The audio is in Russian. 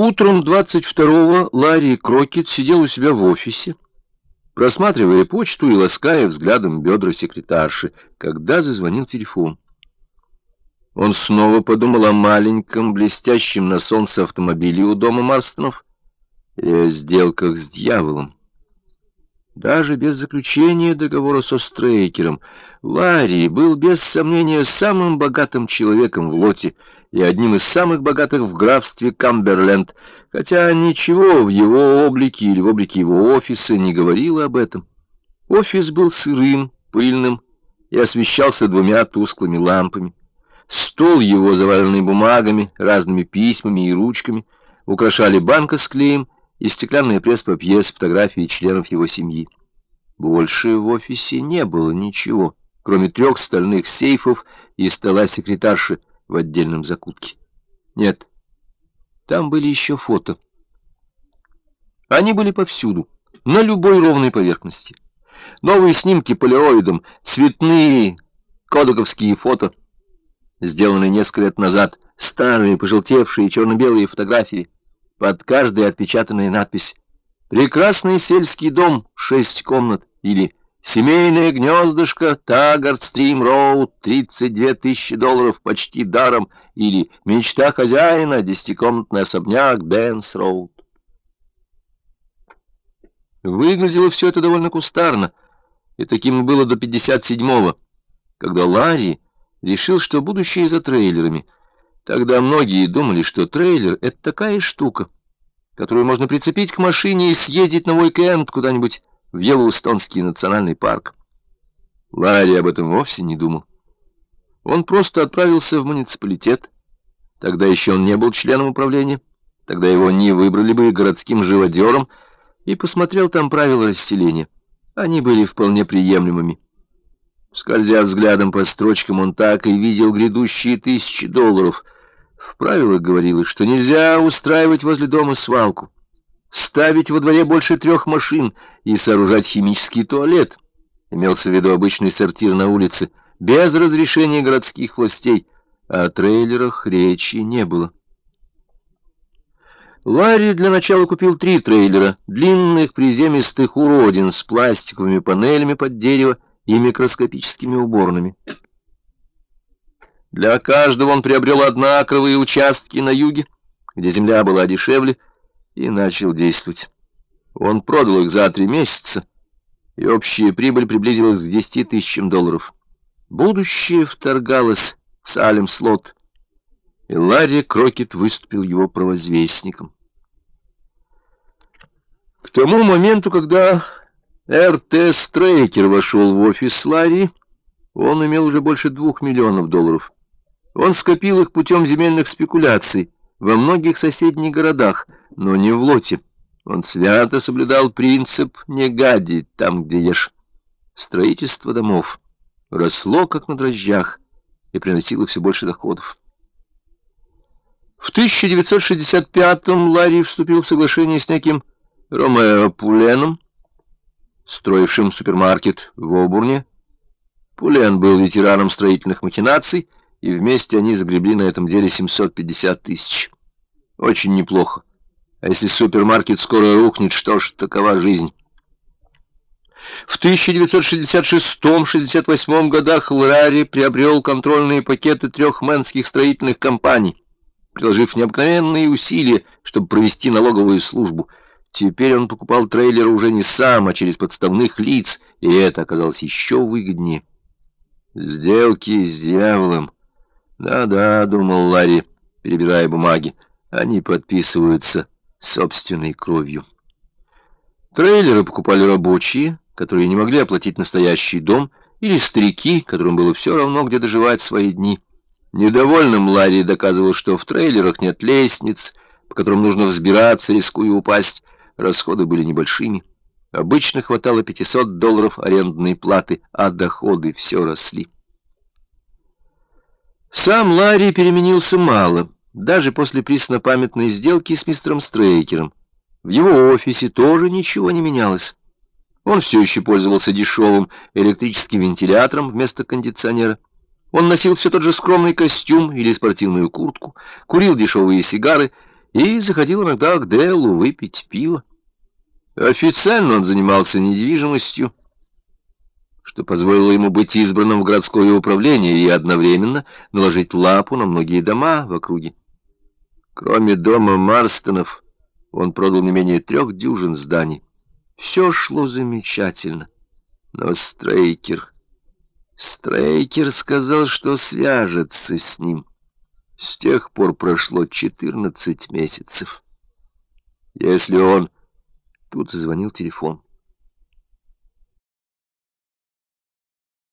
Утром 22-го Ларри Крокет сидел у себя в офисе, просматривая почту и лаская взглядом бедра секретарши, когда зазвонил телефон. Он снова подумал о маленьком, блестящем на солнце автомобиле у дома Марстонов и о сделках с дьяволом. Даже без заключения договора со Стрейкером Ларри был без сомнения самым богатым человеком в лоте и одним из самых богатых в графстве Камберленд, хотя ничего в его облике или в облике его офиса не говорило об этом. Офис был сырым, пыльным и освещался двумя тусклыми лампами. Стол его, заваленный бумагами, разными письмами и ручками, украшали банка с клеем и стеклянная пресс-папье с фотографией членов его семьи. Больше в офисе не было ничего, кроме трех стальных сейфов и стола секретарши в отдельном закутке. Нет, там были еще фото. Они были повсюду, на любой ровной поверхности. Новые снимки полироидом, цветные кодоковские фото, сделанные несколько лет назад, старые, пожелтевшие черно-белые фотографии, под каждой отпечатанная надпись «Прекрасный сельский дом, шесть комнат» или «Семейное гнездышко, Таггард-Стрим Роуд, 32 тысячи долларов почти даром» или «Мечта хозяина, десятикомнатный особняк, Бенс Роуд». Выглядело все это довольно кустарно, и таким было до 57-го, когда Ларри решил, что будущее за трейлерами — Тогда многие думали, что трейлер — это такая штука, которую можно прицепить к машине и съездить на уикенд куда-нибудь в Йеллоустонский национальный парк. Ларри об этом вовсе не думал. Он просто отправился в муниципалитет. Тогда еще он не был членом управления. Тогда его не выбрали бы городским живодером и посмотрел там правила расселения. Они были вполне приемлемыми. Скользя взглядом по строчкам, он так и видел грядущие тысячи долларов — в правилах говорилось, что нельзя устраивать возле дома свалку, ставить во дворе больше трех машин и сооружать химический туалет. Имелся в виду обычный сортир на улице, без разрешения городских властей. О трейлерах речи не было. Ларри для начала купил три трейлера, длинных приземистых уродин с пластиковыми панелями под дерево и микроскопическими уборными. Для каждого он приобрел однаковые участки на юге, где земля была дешевле, и начал действовать. Он продал их за три месяца, и общая прибыль приблизилась к десяти тысячам долларов. Будущее вторгалось в Салем-слот, и Ларри Крокет выступил его провозвестником. К тому моменту, когда Р.Т. Стрейкер вошел в офис Ларри, он имел уже больше двух миллионов долларов. Он скопил их путем земельных спекуляций во многих соседних городах, но не в Лоте. Он свято соблюдал принцип «не гади там, где ешь». Строительство домов росло, как на дрожжах, и приносило все больше доходов. В 1965-м Ларри вступил в соглашение с неким Ромео Пуленом, строившим супермаркет в Обурне. Пулен был ветераном строительных махинаций, и вместе они загребли на этом деле 750 тысяч. Очень неплохо. А если супермаркет скоро рухнет, что ж, такова жизнь. В 1966-68 годах Лрари приобрел контрольные пакеты трех мэнских строительных компаний, приложив необыкновенные усилия, чтобы провести налоговую службу. Теперь он покупал трейлеры уже не сам, а через подставных лиц, и это оказалось еще выгоднее. Сделки с дьяволом. «Да-да», — думал Ларри, перебирая бумаги, — «они подписываются собственной кровью». Трейлеры покупали рабочие, которые не могли оплатить настоящий дом, или старики, которым было все равно, где доживать свои дни. Недовольным Ларри доказывал, что в трейлерах нет лестниц, по которым нужно взбираться, рискуя упасть. Расходы были небольшими. Обычно хватало 500 долларов арендной платы, а доходы все росли. Сам Ларри переменился мало, даже после преснопамятной сделки с мистером Стрейкером. В его офисе тоже ничего не менялось. Он все еще пользовался дешевым электрическим вентилятором вместо кондиционера. Он носил все тот же скромный костюм или спортивную куртку, курил дешевые сигары и заходил иногда к Деллу выпить пиво. Официально он занимался недвижимостью, что позволило ему быть избранным в городское управление и одновременно наложить лапу на многие дома в округе. Кроме дома Марстонов, он продал не менее трех дюжин зданий. Все шло замечательно. Но Стрейкер... Стрейкер сказал, что свяжется с ним. С тех пор прошло четырнадцать месяцев. Если он... Тут зазвонил телефон.